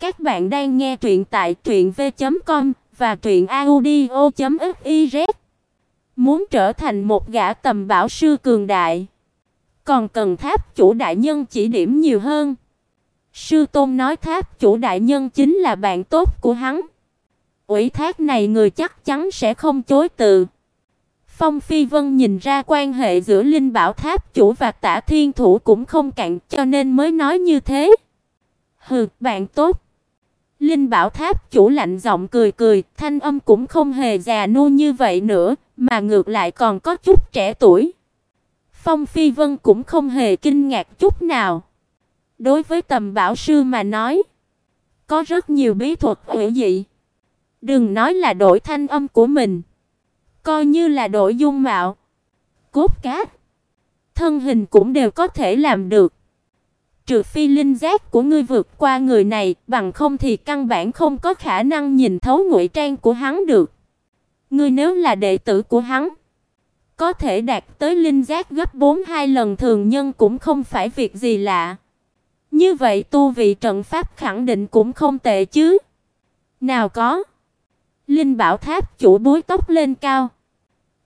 Các bạn đang nghe truyện tại truyệnv.com và truyệnaudio.fiz. Muốn trở thành một gã tầm bảo sư cường đại, còn cần tháp chủ đại nhân chỉ điểm nhiều hơn. Sư Tôn nói tháp chủ đại nhân chính là bạn tốt của hắn. Ủy thác này người chắc chắn sẽ không chối từ. Phong Phi Vân nhìn ra quan hệ giữa Linh Bảo Tháp chủ và Tả Thiên Thủ cũng không cạn, cho nên mới nói như thế. Hừ, bạn tốt. Linh Bảo Tháp chủ lạnh giọng cười cười, thanh âm cũng không hề già nua như vậy nữa, mà ngược lại còn có chút trẻ tuổi. Phong Phi Vân cũng không hề kinh ngạc chút nào. Đối với tầm bảo sư mà nói, có rất nhiều bí thuật hữu dị. Đừng nói là đổi thanh âm của mình, coi như là đổi dung mạo, cốt cát, thân hình cũng đều có thể làm được. Trừ phi linh giác của ngươi vượt qua người này, bằng không thì căn bản không có khả năng nhìn thấu ngụy trang của hắn được. Ngươi nếu là đệ tử của hắn, có thể đạt tới linh giác gấp 4 hai lần thường nhân cũng không phải việc gì lạ. Như vậy tu vị trận pháp khẳng định cũng không tệ chứ. Nào có. Linh Bảo Tháp chủ búi tóc lên cao,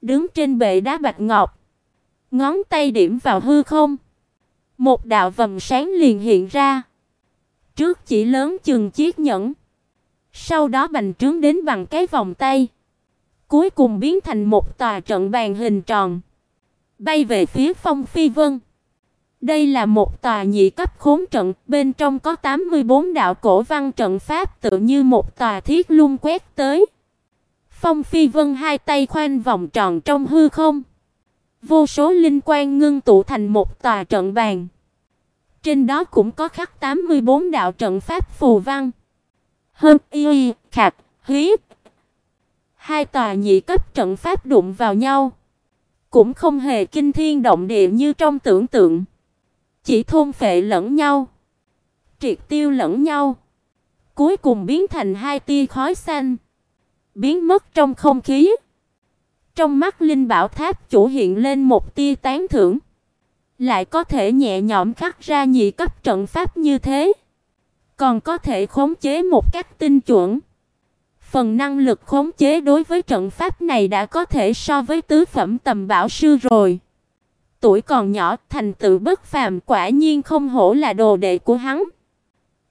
đứng trên bệ đá bạch ngọc, ngón tay điểm vào hư không. Một đạo vầng sáng liền hiện ra. Trước chỉ lớn chừng chiếc nhẫn, sau đó bành trướng đến bằng cái vòng tay, cuối cùng biến thành một tòa trận bàn hình tròn, bay về phía Phong Phi Vân. Đây là một tòa nhị cấp khốn trận, bên trong có 84 đạo cổ văn trận pháp tự như một tòa thiết luân quét tới. Phong Phi Vân hai tay khoanh vòng tròn trong hư không. Vô số linh quang ngưng tụ thành một tòa trận bàn. Trên đó cũng có khắc 84 đạo trận pháp phù văn. Hơn y, khạc, hí. Hai tòa nhị cấp trận pháp đụng vào nhau, cũng không hề kinh thiên động địa như trong tưởng tượng, chỉ thôn phệ lẫn nhau, triệt tiêu lẫn nhau, cuối cùng biến thành hai tia khói xanh, biến mất trong không khí. Trong mắt Linh Bảo Tháp chủ hiện lên một tia tán thưởng, lại có thể nhẹ nhõm khắc ra nhị cấp trận pháp như thế, còn có thể khống chế một cách tinh chuẩn. Phần năng lực khống chế đối với trận pháp này đã có thể so với tứ phẩm tầm bảo sư rồi. Tuổi còn nhỏ, thành tựu bất phàm, quả nhiên không hổ là đồ đệ của hắn.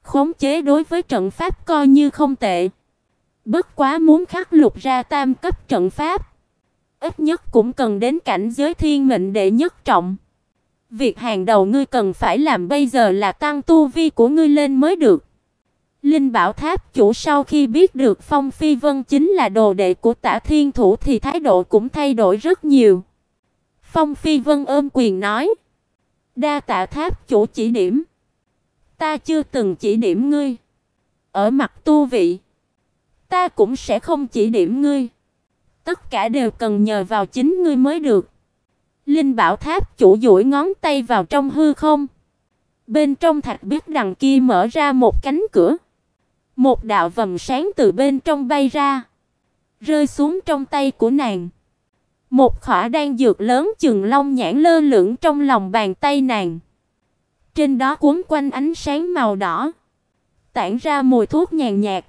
Khống chế đối với trận pháp coi như không tệ. Bất quá muốn khắc lục ra tam cấp trận pháp, ít nhất cũng cần đến cảnh giới thiên mệnh đệ nhất trọng. Việc hàng đầu ngươi cần phải làm bây giờ là tăng tu vi của ngươi lên mới được. Linh Bảo Tháp chủ sau khi biết được Phong Phi Vân chính là đồ đệ của Tả Thiên Thủ thì thái độ cũng thay đổi rất nhiều. Phong Phi Vân ôm quyền nói: "Đa tạ Tháp chủ chỉ điểm. Ta chưa từng chỉ điểm ngươi. Ở mặt tu vị, ta cũng sẽ không chỉ điểm ngươi. Tất cả đều cần nhờ vào chính ngươi mới được." Linh Bảo Tháp chủ duỗi ngón tay vào trong hư không. Bên trong thạch biết đằng kia mở ra một cánh cửa. Một đạo vầng sáng từ bên trong bay ra, rơi xuống trong tay của nàng. Một khỏa đan dược lớn chừng long nhãn lơ lửng trong lòng bàn tay nàng. Trên đó cuốn quanh ánh sáng màu đỏ, tản ra mùi thuốc nhàn nhạt.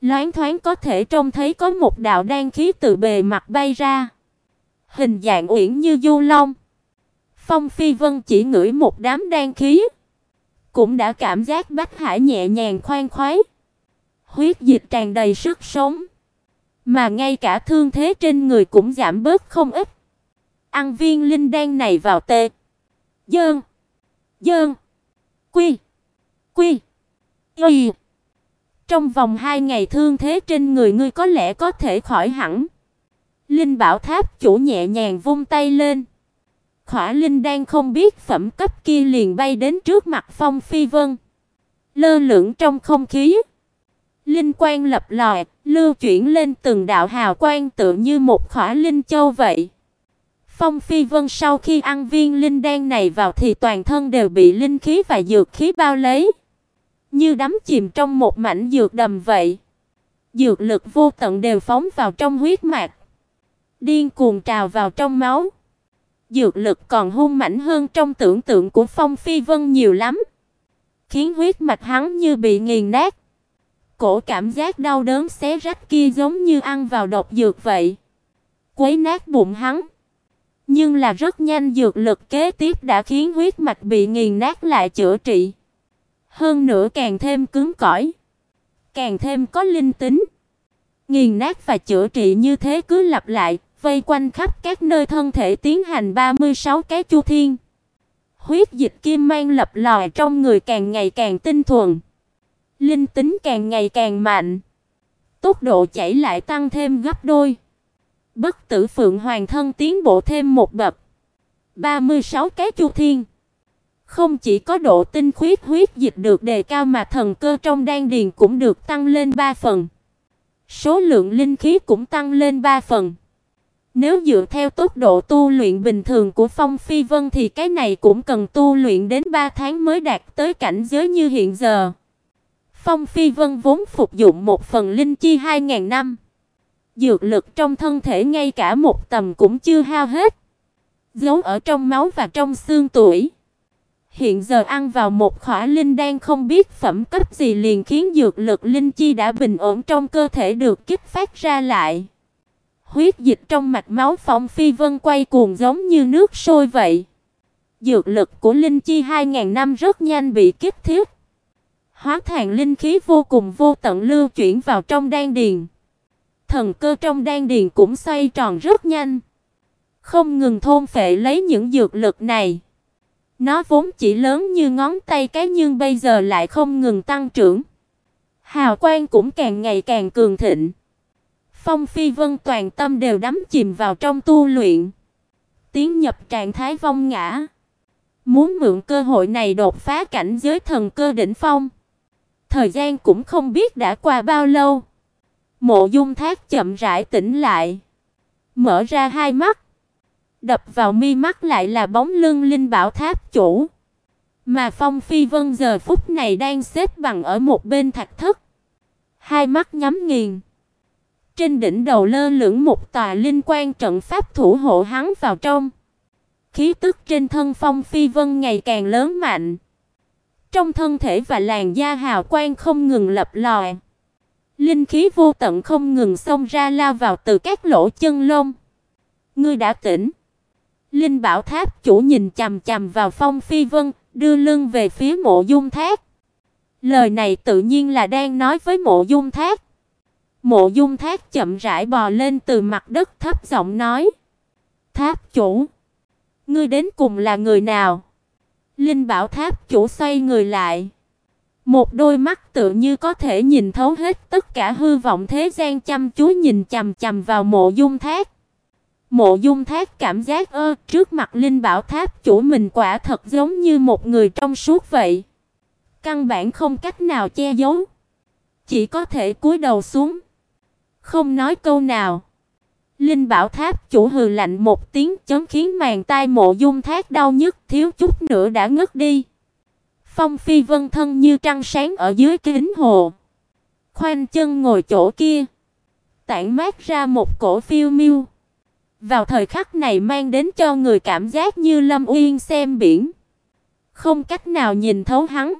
Loáng thoáng có thể trông thấy có một đạo đan khí từ bề mặt bay ra, hình dạng uyển như du long. Phong Phi Vân chỉ ngửi một đám đan khí, cũng đã cảm giác bách hải nhẹ nhàng khoan khoái huyết dịch tràn đầy sức sống, mà ngay cả thương thế trên người cũng giảm bớt không ít. Ăn viên linh đan này vào tê. Dơn, dơn, quy, quy, y. Trong vòng hai ngày thương thế trên người ngươi có lẽ có thể khỏi hẳn. Linh Bảo Tháp chủ nhẹ nhàng vung tay lên. Khỏa linh đang không biết phẩm cấp kia liền bay đến trước mặt Phong Phi Vân, lơ lửng trong không khí. Linh quang lập lòe, lưu chuyển lên từng đạo hào quang tựa như một khỏa linh châu vậy. Phong Phi Vân sau khi ăn viên linh đan này vào thì toàn thân đều bị linh khí và dược khí bao lấy, như đắm chìm trong một mảnh dược đầm vậy. Dược lực vô tận đều phóng vào trong huyết mạch, điên cuồng trào vào trong máu. Dược lực còn hung mãnh hơn trong tưởng tượng của Phong Phi Vân nhiều lắm, khiến huyết mạch hắn như bị nghiền nát Cổ cảm giác đau đớn xé rách kia giống như ăn vào độc dược vậy, quấy nát bụng hắn. Nhưng là rất nhanh dược lực kế tiếp đã khiến huyết mạch bị nghiền nát lại chữa trị. Hơn nữa càng thêm cứng cỏi, càng thêm có linh tính. Nghiền nát và chữa trị như thế cứ lặp lại, vây quanh khắp các nơi thân thể tiến hành 36 cái chu thiên. Huyết dịch kim mang lập lòi trong người càng ngày càng tinh thuần, linh tính càng ngày càng mạnh, tốc độ chảy lại tăng thêm gấp đôi. Bất Tử Phượng Hoàng thân tiến bộ thêm một bậc. 36 cái chu thiên. Không chỉ có độ tinh khiết huyết dịch được đề cao mà thần cơ trong đan điền cũng được tăng lên 3 phần. Số lượng linh khí cũng tăng lên 3 phần. Nếu dựa theo tốc độ tu luyện bình thường của Phong Phi Vân thì cái này cũng cần tu luyện đến 3 tháng mới đạt tới cảnh giới như hiện giờ. Phong Phi Vân vốn phục dụng một phần linh chi 2000 năm. Dược lực trong thân thể ngay cả một tầm cũng chưa hao hết, giấu ở trong máu và trong xương tuổi. Hiện giờ ăn vào một khỏa linh đan không biết phẩm cấp gì liền khiến dược lực linh chi đã bình ổn trong cơ thể được kích phát ra lại. Huyết dịch trong mạch máu Phong Phi Vân quay cuồng giống như nước sôi vậy. Dược lực của linh chi 2000 năm rất nhanh bị kích thiết. Hóa thành linh khí vô cùng vô tận lưu chuyển vào trong đan điền. Thần cơ trong đan điền cũng xoay tròn rất nhanh, không ngừng thôn phệ lấy những dược lực này. Nó vốn chỉ lớn như ngón tay cái nhưng bây giờ lại không ngừng tăng trưởng. Hào quang cũng càng ngày càng cường thịnh. Phong Phi Vân toàn tâm đều đắm chìm vào trong tu luyện, tiến nhập trạng thái vong ngã. Muốn mượn cơ hội này đột phá cảnh giới thần cơ đỉnh phong. Thời gian cũng không biết đã qua bao lâu. Mộ Dung Thác chậm rãi tỉnh lại, mở ra hai mắt. Đập vào mi mắt lại là bóng lưng Linh Bảo Tháp chủ. Mà Phong Phi Vân giờ phút này đang xếp bằng ở một bên thạch thất, hai mắt nhắm nghiền. Trên đỉnh đầu lơ lửng một tòa linh quan trận pháp thủ hộ hắn vào trong. Khí tức trên thân Phong Phi Vân ngày càng lớn mạnh. Trong thân thể và làn da hào quang không ngừng lập lòe. Linh khí vô tận không ngừng xông ra lao vào từ các lỗ chân lông. Ngươi đã tỉnh. Linh Bảo Tháp chủ nhìn chằm chằm vào Phong Phi Vân, đưa lưng về phía Mộ Dung Thác. Lời này tự nhiên là đang nói với Mộ Dung Thác. Mộ Dung Thác chậm rãi bò lên từ mặt đất thấp giọng nói: "Tháp chủ, ngươi đến cùng là người nào?" Linh Bảo Tháp chủ xoay người lại, một đôi mắt tự như có thể nhìn thấu hết tất cả hư vọng thế gian chăm chú nhìn chằm chằm vào Mộ Dung Thác. Mộ Dung Thác cảm giác ơ, trước mặt Linh Bảo Tháp chủ mình quả thật giống như một người trong suốt vậy. Căn bản không cách nào che giấu, chỉ có thể cúi đầu xuống, không nói câu nào. Linh Bảo Tháp chủ hừ lạnh một tiếng chấn khiến màn tai Mộ Dung Thác đau nhức, thiếu chút nữa đã ngất đi. Phong Phi Vân thân như trăng sáng ở dưới kính hồ. Khoanh chân ngồi chỗ kia, tản mát ra một cổ phiêu miêu. Vào thời khắc này mang đến cho người cảm giác như Lâm Uyên xem biển, không cách nào nhìn thấu hắn.